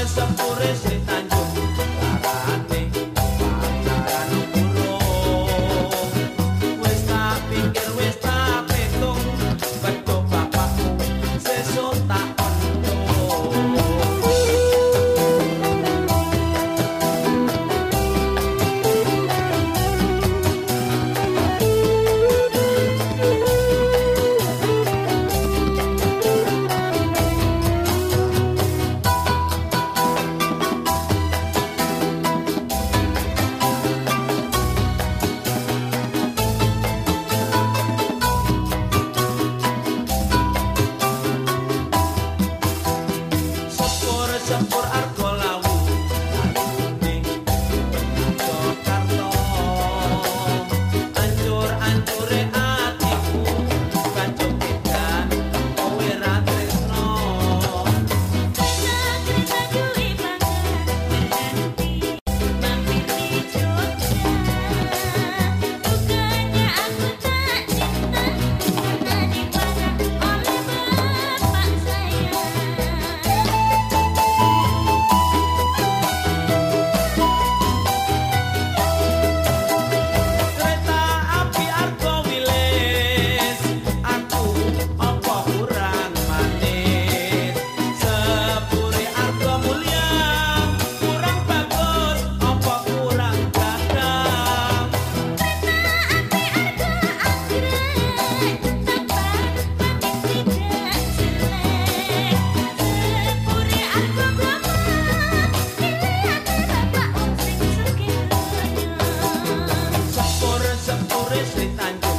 pobreza, pobreza este tan lucha Thank you.